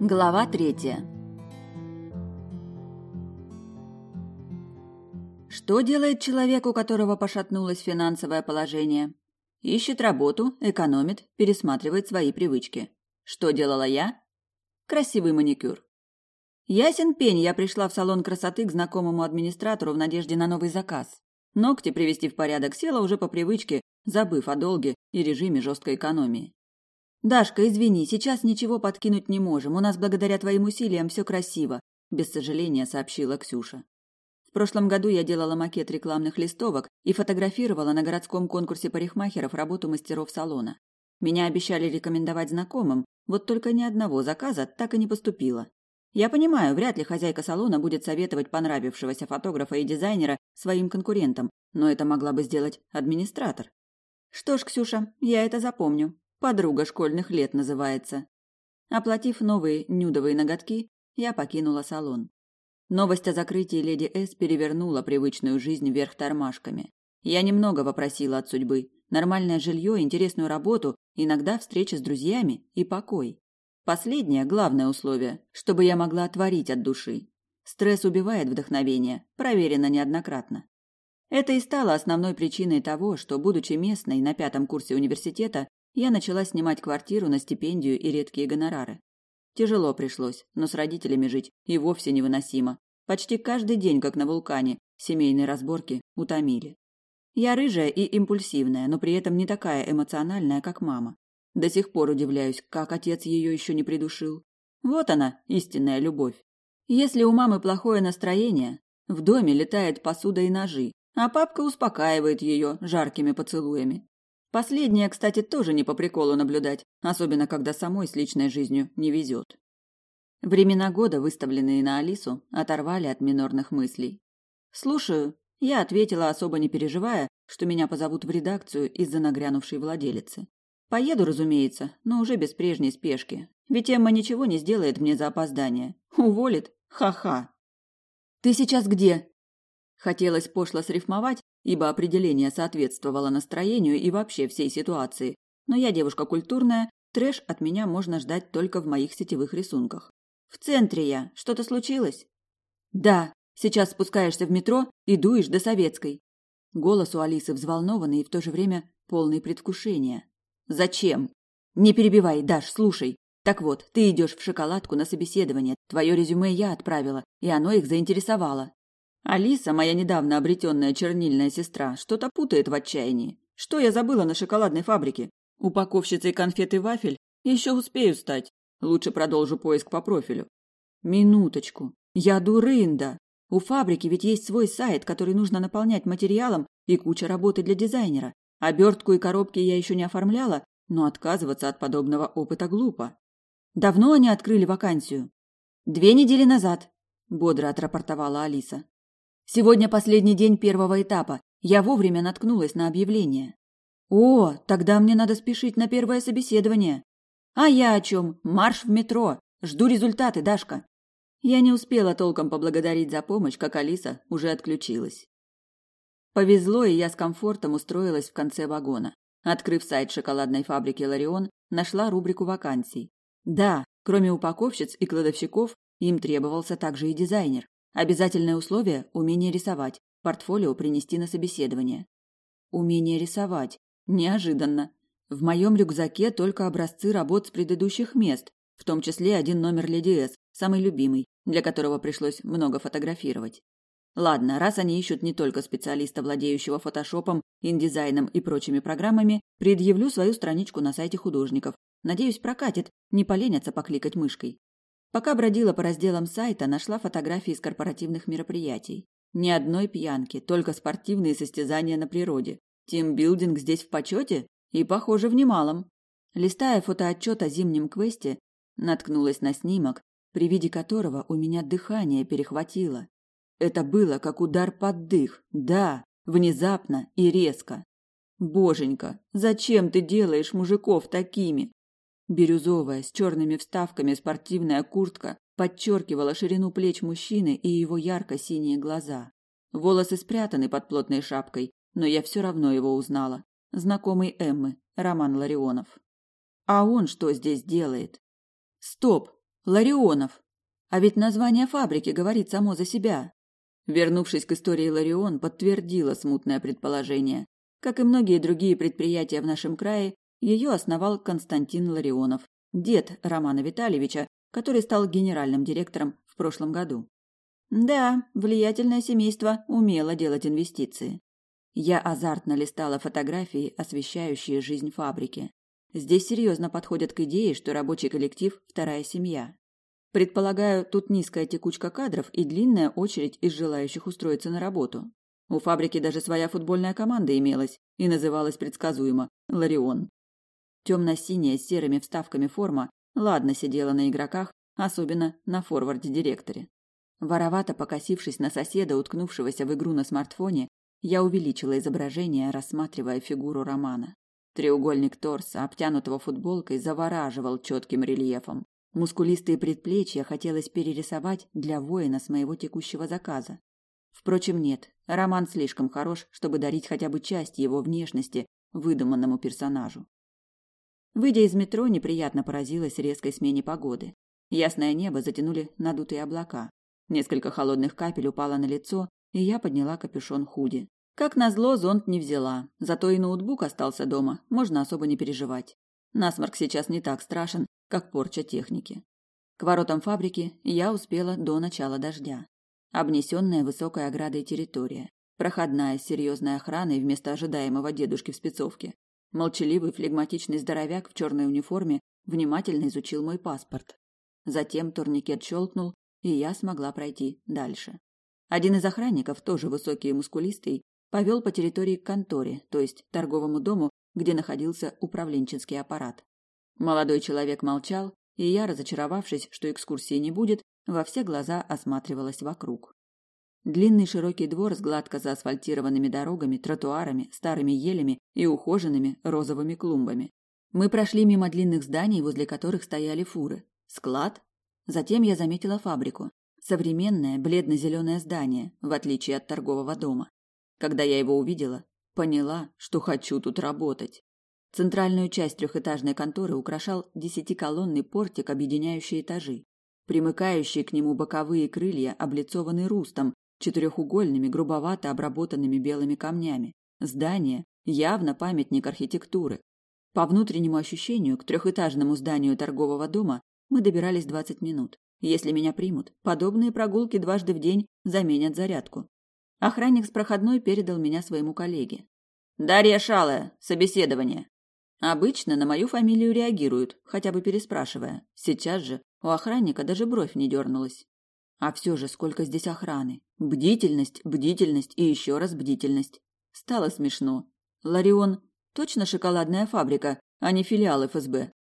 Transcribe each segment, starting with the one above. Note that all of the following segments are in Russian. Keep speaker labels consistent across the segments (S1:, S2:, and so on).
S1: Глава третья. Что делает человек, у которого пошатнулось финансовое положение? Ищет работу, экономит, пересматривает свои привычки. Что делала я? Красивый маникюр. Ясен пень, я пришла в салон красоты к знакомому администратору в надежде на новый заказ. Ногти привести в порядок села уже по привычке, забыв о долге и режиме жесткой экономии. «Дашка, извини, сейчас ничего подкинуть не можем. У нас благодаря твоим усилиям все красиво», – без сожаления сообщила Ксюша. В прошлом году я делала макет рекламных листовок и фотографировала на городском конкурсе парикмахеров работу мастеров салона. Меня обещали рекомендовать знакомым, вот только ни одного заказа так и не поступило. Я понимаю, вряд ли хозяйка салона будет советовать понравившегося фотографа и дизайнера своим конкурентам, но это могла бы сделать администратор. Что ж, Ксюша, я это запомню. Подруга школьных лет называется. Оплатив новые нюдовые ноготки, я покинула салон. Новость о закрытии леди С перевернула привычную жизнь вверх тормашками. Я немного вопросила от судьбы. Нормальное жилье, интересную работу, иногда встречи с друзьями и покой. Последнее – главное условие, чтобы я могла творить от души. Стресс убивает вдохновение, проверено неоднократно. Это и стало основной причиной того, что, будучи местной на пятом курсе университета, я начала снимать квартиру на стипендию и редкие гонорары. Тяжело пришлось, но с родителями жить и вовсе невыносимо. Почти каждый день, как на вулкане, семейные разборки утомили. Я рыжая и импульсивная, но при этом не такая эмоциональная, как мама. До сих пор удивляюсь, как отец ее еще не придушил. Вот она, истинная любовь. Если у мамы плохое настроение, в доме летает посуда и ножи, а папка успокаивает ее жаркими поцелуями. Последнее, кстати, тоже не по приколу наблюдать, особенно когда самой с личной жизнью не везет. Времена года, выставленные на Алису, оторвали от минорных мыслей. «Слушаю», – я ответила, особо не переживая, что меня позовут в редакцию из-за нагрянувшей владелицы. Поеду, разумеется, но уже без прежней спешки, ведь Эмма ничего не сделает мне за опоздание. Уволит? Ха-ха. «Ты сейчас где?» Хотелось пошло срифмовать, ибо определение соответствовало настроению и вообще всей ситуации. Но я девушка культурная, трэш от меня можно ждать только в моих сетевых рисунках. В центре я. Что-то случилось? Да. Сейчас спускаешься в метро и дуешь до Советской. Голос у Алисы взволнованный и в то же время полный предвкушения. Зачем? Не перебивай, Даш, слушай. Так вот, ты идешь в шоколадку на собеседование. Твое резюме я отправила, и оно их заинтересовало. Алиса, моя недавно обретенная чернильная сестра, что-то путает в отчаянии. Что я забыла на шоколадной фабрике? Упаковщицей конфет и вафель еще успею стать. Лучше продолжу поиск по профилю. Минуточку. Я дурында. У фабрики ведь есть свой сайт, который нужно наполнять материалом и куча работы для дизайнера. Обертку и коробки я еще не оформляла, но отказываться от подобного опыта глупо. Давно они открыли вакансию? Две недели назад, бодро отрапортовала Алиса. Сегодня последний день первого этапа. Я вовремя наткнулась на объявление. О, тогда мне надо спешить на первое собеседование. А я о чем? Марш в метро. Жду результаты, Дашка. Я не успела толком поблагодарить за помощь, как Алиса уже отключилась. Повезло, и я с комфортом устроилась в конце вагона. Открыв сайт шоколадной фабрики Ларион, нашла рубрику вакансий. Да, кроме упаковщиц и кладовщиков, им требовался также и дизайнер. Обязательное условие – умение рисовать, портфолио принести на собеседование. Умение рисовать. Неожиданно. В моем рюкзаке только образцы работ с предыдущих мест, в том числе один номер Леди С, самый любимый, для которого пришлось много фотографировать. Ладно, раз они ищут не только специалиста, владеющего фотошопом, индизайном и прочими программами, предъявлю свою страничку на сайте художников. Надеюсь, прокатит, не поленятся покликать мышкой. Пока бродила по разделам сайта, нашла фотографии из корпоративных мероприятий. Ни одной пьянки, только спортивные состязания на природе. Тимбилдинг здесь в почете и, похоже, в немалом. Листая фотоотчет о зимнем квесте, наткнулась на снимок, при виде которого у меня дыхание перехватило. Это было как удар под дых, да, внезапно и резко. Боженька, зачем ты делаешь мужиков такими? Бирюзовая, с черными вставками спортивная куртка подчеркивала ширину плеч мужчины и его ярко-синие глаза. Волосы спрятаны под плотной шапкой, но я все равно его узнала. Знакомый Эммы, Роман Ларионов. А он что здесь делает? Стоп! Ларионов. А ведь название фабрики говорит само за себя. Вернувшись к истории Ларион, подтвердила смутное предположение. Как и многие другие предприятия в нашем крае, ее основал Константин Ларионов, дед Романа Витальевича, который стал генеральным директором в прошлом году. Да, влиятельное семейство умело делать инвестиции. Я азартно листала фотографии, освещающие жизнь фабрики. Здесь серьезно подходят к идее, что рабочий коллектив – вторая семья. Предполагаю, тут низкая текучка кадров и длинная очередь из желающих устроиться на работу. У фабрики даже своя футбольная команда имелась и называлась предсказуемо «Ларион». Темно-синяя с серыми вставками форма ладно сидела на игроках, особенно на форварде-директоре. Воровато покосившись на соседа, уткнувшегося в игру на смартфоне, я увеличила изображение, рассматривая фигуру Романа. Треугольник торса, обтянутого футболкой, завораживал четким рельефом. Мускулистые предплечья хотелось перерисовать для воина с моего текущего заказа. Впрочем, нет, Роман слишком хорош, чтобы дарить хотя бы часть его внешности выдуманному персонажу. Выйдя из метро, неприятно поразилась резкой смене погоды. Ясное небо затянули надутые облака. Несколько холодных капель упало на лицо, и я подняла капюшон худи. Как назло, зонт не взяла, зато и ноутбук остался дома, можно особо не переживать. Насморк сейчас не так страшен, как порча техники. К воротам фабрики я успела до начала дождя. Обнесенная высокой оградой территория, проходная с серьезной охраной вместо ожидаемого дедушки в спецовке. Молчаливый флегматичный здоровяк в черной униформе внимательно изучил мой паспорт. Затем турникет щелкнул, и я смогла пройти дальше. Один из охранников, тоже высокий и мускулистый, повел по территории к конторе, то есть торговому дому, где находился управленческий аппарат. Молодой человек молчал, и я, разочаровавшись, что экскурсии не будет, во все глаза осматривалась вокруг. Длинный широкий двор с гладко заасфальтированными дорогами, тротуарами, старыми елями и ухоженными розовыми клумбами. Мы прошли мимо длинных зданий, возле которых стояли фуры. Склад? Затем я заметила фабрику. Современное бледно-зеленое здание, в отличие от торгового дома. Когда я его увидела, поняла, что хочу тут работать. Центральную часть трехэтажной конторы украшал десятиколонный портик, объединяющий этажи. Примыкающие к нему боковые крылья облицованы рустом, четырехугольными, грубовато обработанными белыми камнями. Здание явно памятник архитектуры. По внутреннему ощущению, к трехэтажному зданию торгового дома мы добирались двадцать минут. Если меня примут, подобные прогулки дважды в день заменят зарядку. Охранник с проходной передал меня своему коллеге. «Дарья Шалая, собеседование». Обычно на мою фамилию реагируют, хотя бы переспрашивая. Сейчас же у охранника даже бровь не дернулась. А все же сколько здесь охраны. Бдительность, бдительность и еще раз бдительность. Стало смешно. Ларион точно шоколадная фабрика, а не филиал ФСБ.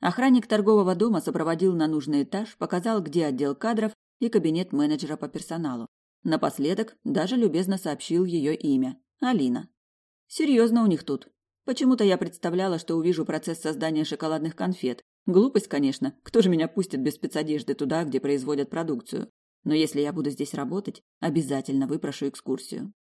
S1: Охранник торгового дома сопроводил на нужный этаж, показал, где отдел кадров и кабинет менеджера по персоналу. Напоследок даже любезно сообщил ее имя – Алина. Серьезно у них тут. Почему-то я представляла, что увижу процесс создания шоколадных конфет. Глупость, конечно. Кто же меня пустит без спецодежды туда, где производят продукцию? Но если я буду здесь работать, обязательно выпрошу экскурсию.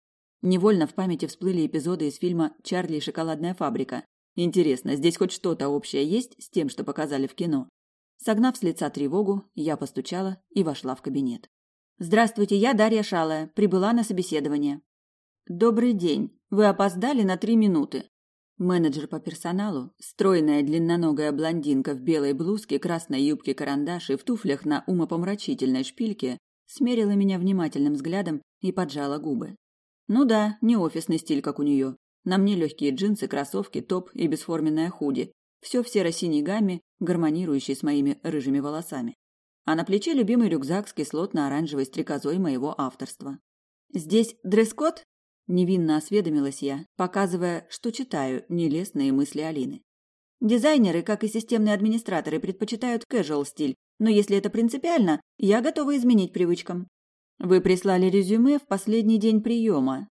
S1: Невольно в памяти всплыли эпизоды из фильма «Чарли и шоколадная фабрика», Интересно, здесь хоть что-то общее есть с тем, что показали в кино? Согнав с лица тревогу, я постучала и вошла в кабинет. Здравствуйте, я Дарья Шалая, прибыла на собеседование. Добрый день. Вы опоздали на три минуты. Менеджер по персоналу, стройная длинноногая блондинка в белой блузке, красной юбке карандаш и в туфлях на умопомрачительной шпильке, смерила меня внимательным взглядом и поджала губы. Ну да, не офисный стиль, как у нее. На мне легкие джинсы, кроссовки, топ и бесформенная худи. Все в серо-синей гамме, гармонирующей с моими рыжими волосами. А на плече любимый рюкзак с кислотно-оранжевой стрекозой моего авторства. «Здесь дресс-код?» – невинно осведомилась я, показывая, что читаю нелестные мысли Алины. Дизайнеры, как и системные администраторы, предпочитают casual стиль, но если это принципиально, я готова изменить привычкам. Вы прислали резюме в последний день приема.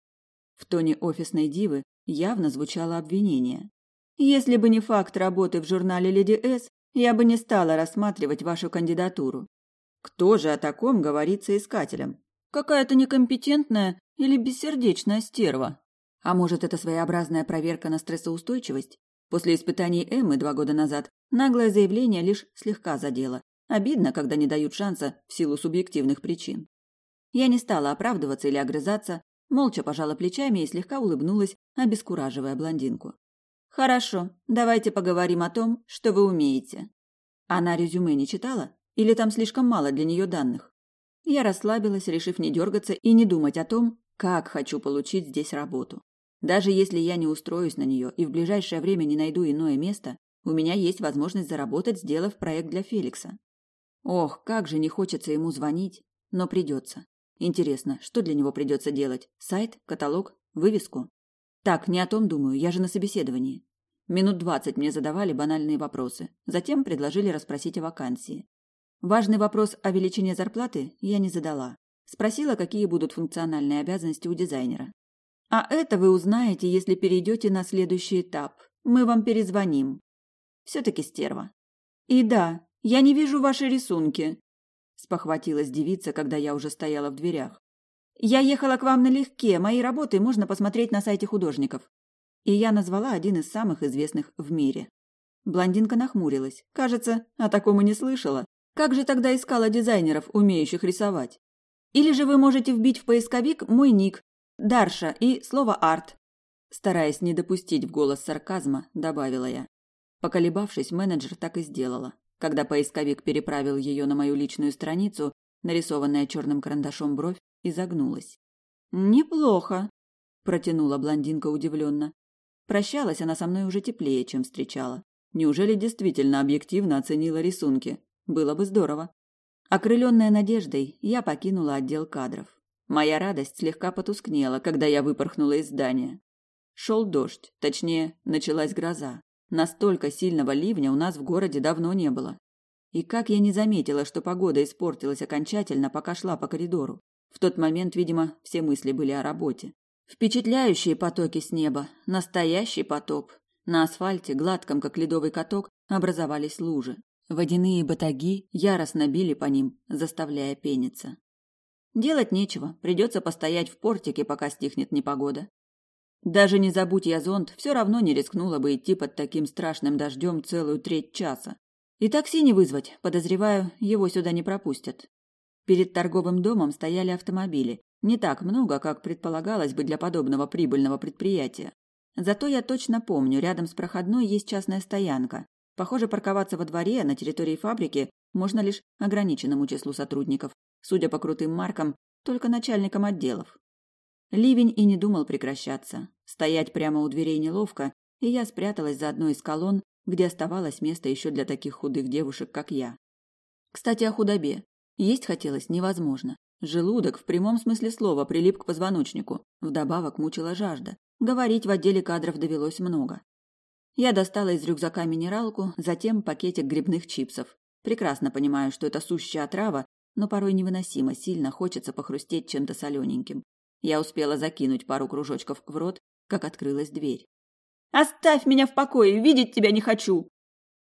S1: В тоне офисной дивы явно звучало обвинение. Если бы не факт работы в журнале Леди С, я бы не стала рассматривать вашу кандидатуру. Кто же о таком говорит соискателям? Какая-то некомпетентная или бессердечная стерва. А может, это своеобразная проверка на стрессоустойчивость? После испытаний Эммы два года назад наглое заявление лишь слегка задело. Обидно, когда не дают шанса в силу субъективных причин. Я не стала оправдываться или огрызаться, молча пожала плечами и слегка улыбнулась, обескураживая блондинку. Хорошо, давайте поговорим о том, что вы умеете. Она резюме не читала или там слишком мало для нее данных? Я расслабилась, решив не дергаться и не думать о том, как хочу получить здесь работу. Даже если я не устроюсь на нее и в ближайшее время не найду иное место, у меня есть возможность заработать, сделав проект для Феликса. Ох, как же не хочется ему звонить, но придется. Интересно, что для него придется делать? Сайт, каталог, вывеску? Так, не о том думаю, я же на собеседовании. Минут двадцать мне задавали банальные вопросы, затем предложили расспросить о вакансии. Важный вопрос о величине зарплаты я не задала. Спросила, какие будут функциональные обязанности у дизайнера. А это вы узнаете, если перейдете на следующий этап. Мы вам перезвоним. Все-таки стерва. И да, я не вижу ваши рисунки. Спохватилась девица, когда я уже стояла в дверях. Я ехала к вам налегке, мои работы можно посмотреть на сайте художников. И я назвала один из самых известных в мире. Блондинка нахмурилась. Кажется, о таком и не слышала. Как же тогда искала дизайнеров, умеющих рисовать? Или же вы можете вбить в поисковик мой ник, Дарша и слово арт. Стараясь не допустить в голос сарказма, добавила я. Поколебавшись, менеджер так и сделала. Когда поисковик переправил ее на мою личную страницу, нарисованная черным карандашом бровь изогнулась. «Неплохо», – протянула блондинка удивленно. Прощалась она со мной уже теплее, чем встречала. Неужели действительно объективно оценила рисунки? Было бы здорово. Окрыленная надеждой, я покинула отдел кадров. Моя радость слегка потускнела, когда я выпорхнула из здания. Шел дождь, точнее, началась гроза. Настолько сильного ливня у нас в городе давно не было. И как я не заметила, что погода испортилась окончательно, пока шла по коридору. В тот момент, видимо, все мысли были о работе. Впечатляющие потоки с неба, настоящий потоп. На асфальте, гладком как ледовый каток, образовались лужи. Водяные батаги яростно били по ним, заставляя пениться. Делать нечего, придется постоять в портике, пока стихнет непогода. Даже не забудь я зонт, все равно не рискнула бы идти под таким страшным дождем целую треть часа. И такси не вызвать, подозреваю, его сюда не пропустят. Перед торговым домом стояли автомобили, не так много, как предполагалось бы для подобного прибыльного предприятия. Зато я точно помню, рядом с проходной есть частная стоянка. Похоже, парковаться во дворе на территории фабрики можно лишь ограниченному числу сотрудников, судя по крутым маркам, только начальникам отделов. Ливень и не думал прекращаться. Стоять прямо у дверей неловко, и я спряталась за одной из колонн, где оставалось место еще для таких худых девушек, как я. Кстати, о худобе. Есть хотелось невозможно. Желудок в прямом смысле слова прилип к позвоночнику. Вдобавок мучила жажда. Говорить в отделе кадров довелось много. Я достала из рюкзака минералку, затем пакетик грибных чипсов. Прекрасно понимаю, что это сущая отрава, но порой невыносимо сильно хочется похрустеть чем-то солененьким. Я успела закинуть пару кружочков в рот, как открылась дверь. «Оставь меня в покое, видеть тебя не хочу!»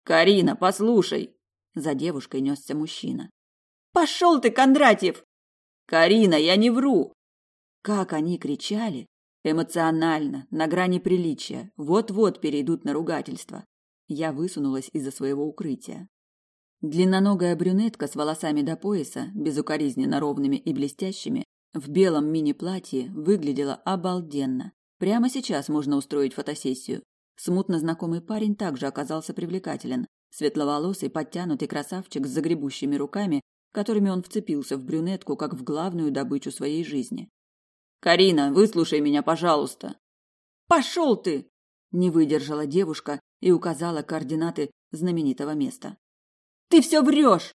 S1: «Карина, послушай!» За девушкой несся мужчина. «Пошел ты, Кондратьев!» «Карина, я не вру!» Как они кричали! Эмоционально, на грани приличия, вот-вот перейдут на ругательство. Я высунулась из-за своего укрытия. Длинноногая брюнетка с волосами до пояса, безукоризненно ровными и блестящими, в белом мини-платье выглядела обалденно. Прямо сейчас можно устроить фотосессию. Смутно знакомый парень также оказался привлекателен. Светловолосый, подтянутый красавчик с загребущими руками которыми он вцепился в брюнетку как в главную добычу своей жизни. «Карина, выслушай меня, пожалуйста!» «Пошел ты!» – не выдержала девушка и указала координаты знаменитого места. «Ты все врешь!»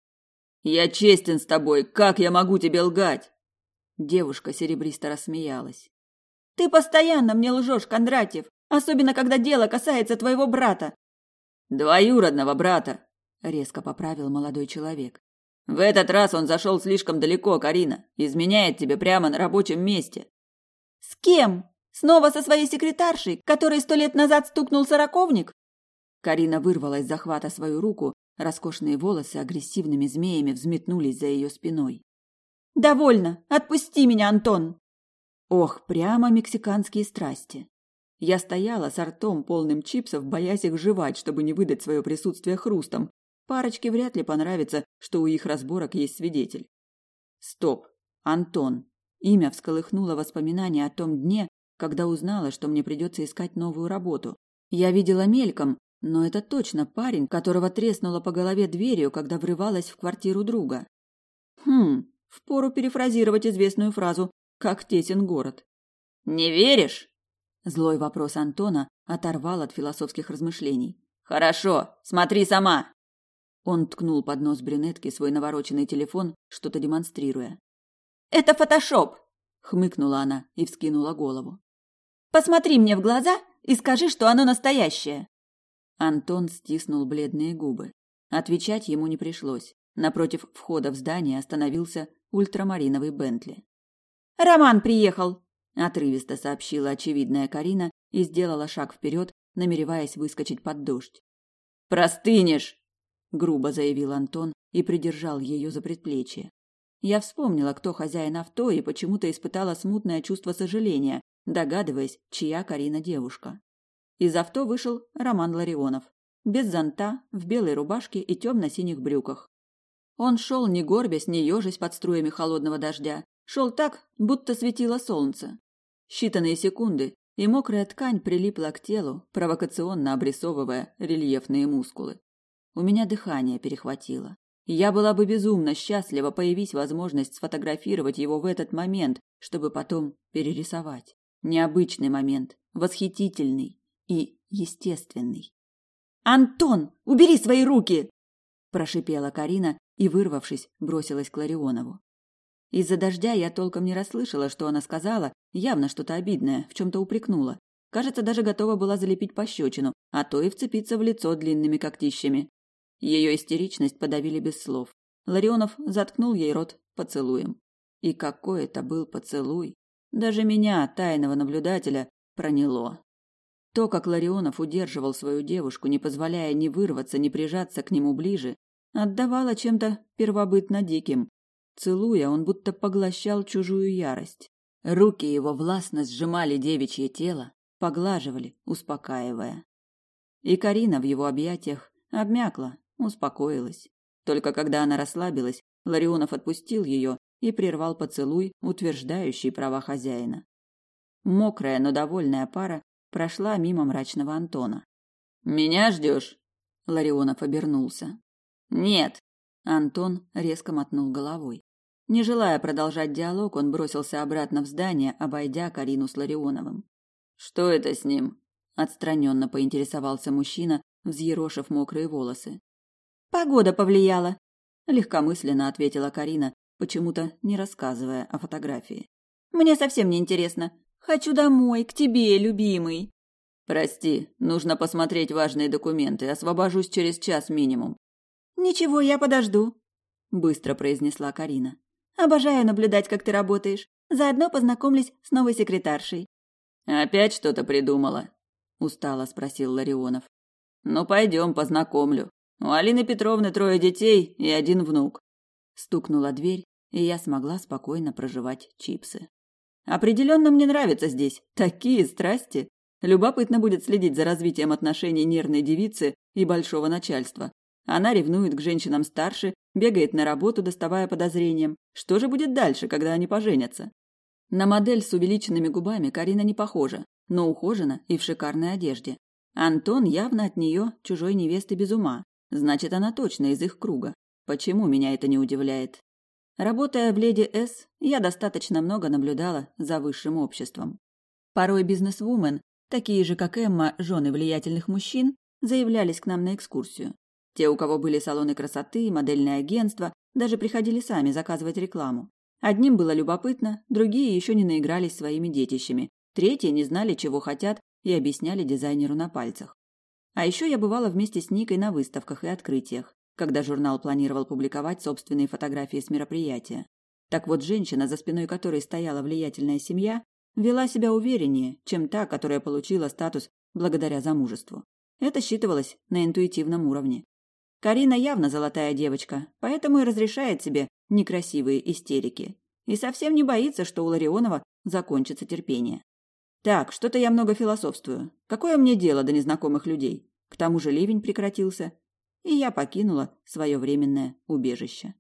S1: «Я честен с тобой, как я могу тебе лгать?» Девушка серебристо рассмеялась. «Ты постоянно мне лжешь, Кондратьев, особенно когда дело касается твоего брата». «Двоюродного брата», — резко поправил молодой человек. В этот раз он зашел слишком далеко, Карина. Изменяет тебе прямо на рабочем месте. С кем? Снова со своей секретаршей, которой сто лет назад стукнул сороковник? Карина вырвала из захвата свою руку, роскошные волосы агрессивными змеями взметнулись за ее спиной. «Довольно! Отпусти меня, Антон!» Ох, прямо мексиканские страсти. Я стояла с ртом полным чипсов, боясь их жевать, чтобы не выдать свое присутствие хрустом, Парочке вряд ли понравится, что у их разборок есть свидетель. Стоп. Антон. Имя всколыхнуло воспоминания о том дне, когда узнала, что мне придется искать новую работу. Я видела мельком, но это точно парень, которого треснуло по голове дверью, когда врывалась в квартиру друга. Хм, впору перефразировать известную фразу «как тесен город». «Не веришь?» Злой вопрос Антона оторвал от философских размышлений. «Хорошо, смотри сама!» Он ткнул под нос брюнетки свой навороченный телефон, что-то демонстрируя. «Это фотошоп!» — хмыкнула она и вскинула голову. «Посмотри мне в глаза и скажи, что оно настоящее!» Антон стиснул бледные губы. Отвечать ему не пришлось. Напротив входа в здание остановился ультрамариновый Бентли. «Роман приехал!» – отрывисто сообщила очевидная Карина и сделала шаг вперед, намереваясь выскочить под дождь. «Простынешь!» – грубо заявил Антон и придержал ее за предплечье. Я вспомнила, кто хозяин авто, и почему-то испытала смутное чувство сожаления, догадываясь, чья Карина девушка. Из авто вышел Роман Ларионов, без зонта, в белой рубашке и темно-синих брюках. Он шел не горбясь, не ежась под струями холодного дождя, шел так, будто светило солнце. Считанные секунды, и мокрая ткань прилипла к телу, провокационно обрисовывая рельефные мускулы. У меня дыхание перехватило. Я была бы безумно счастлива, появись возможность сфотографировать его в этот момент, чтобы потом перерисовать. Необычный момент, восхитительный и естественный. «Антон, убери свои руки!» – прошипела Карина и, вырвавшись, бросилась к Ларионову. Из-за дождя я толком не расслышала, что она сказала, явно что-то обидное, в чем-то упрекнула. Кажется, даже готова была залепить пощечину, а то и вцепиться в лицо длинными когтищами. Ее истеричность подавили без слов. Ларионов заткнул ей рот поцелуем. И какой это был поцелуй! Даже меня, тайного наблюдателя, проняло. То, как Ларионов удерживал свою девушку, не позволяя ни вырваться, ни прижаться к нему ближе, отдавало чем-то первобытно диким. Целуя, он будто поглощал чужую ярость. Руки его властно сжимали девичье тело, поглаживали, успокаивая. И Карина в его объятиях обмякла, успокоилась. Только когда она расслабилась, Ларионов отпустил ее и прервал поцелуй, утверждающий права хозяина. Мокрая, но довольная пара прошла мимо мрачного Антона. «Меня ждешь?» Ларионов обернулся. «Нет!» Антон резко мотнул головой. Не желая продолжать диалог, он бросился обратно в здание, обойдя Карину с Ларионовым. «Что это с ним?» Отстраненно поинтересовался мужчина, взъерошив мокрые волосы. Погода повлияла, легкомысленно ответила Карина, почему-то не рассказывая о фотографии. Мне совсем не интересно. Хочу домой, к тебе, любимый. Прости, нужно посмотреть важные документы. Освобожусь через час минимум. Ничего, я подожду, быстро произнесла Карина. Обожаю наблюдать, как ты работаешь. Заодно познакомлюсь с новой секретаршей. Опять что-то придумала? устало спросил Ларионов. Ну пойдем, познакомлю. У Алины Петровны трое детей и один внук. Стукнула дверь, и я смогла спокойно проживать чипсы. Определенно мне нравится здесь. Такие страсти. Любопытно будет следить за развитием отношений нервной девицы и большого начальства. Она ревнует к женщинам старше, бегает на работу, доставая подозрениям. Что же будет дальше, когда они поженятся? На модель с увеличенными губами Карина не похожа, но ухожена и в шикарной одежде. Антон явно от нее, чужой невесты, без ума. Значит, она точно из их круга. Почему меня это не удивляет? Работая в Леди С, я достаточно много наблюдала за высшим обществом. Порой бизнесвумен, такие же, как Эмма, жены влиятельных мужчин, заявлялись к нам на экскурсию. Те, у кого были салоны красоты, модельные агентства, даже приходили сами заказывать рекламу. Одним было любопытно, другие еще не наигрались своими детищами, третьи не знали, чего хотят, и объясняли дизайнеру на пальцах. А еще я бывала вместе с Никой на выставках и открытиях, когда журнал планировал публиковать собственные фотографии с мероприятия. Так вот, женщина, за спиной которой стояла влиятельная семья, вела себя увереннее, чем та, которая получила статус благодаря замужеству. Это считывалось на интуитивном уровне. Карина явно золотая девочка, поэтому и разрешает себе некрасивые истерики. И совсем не боится, что у Ларионова закончится терпение. Так, что-то я много философствую. Какое мне дело до незнакомых людей? К тому же ливень прекратился. и я покинула свое временное убежище.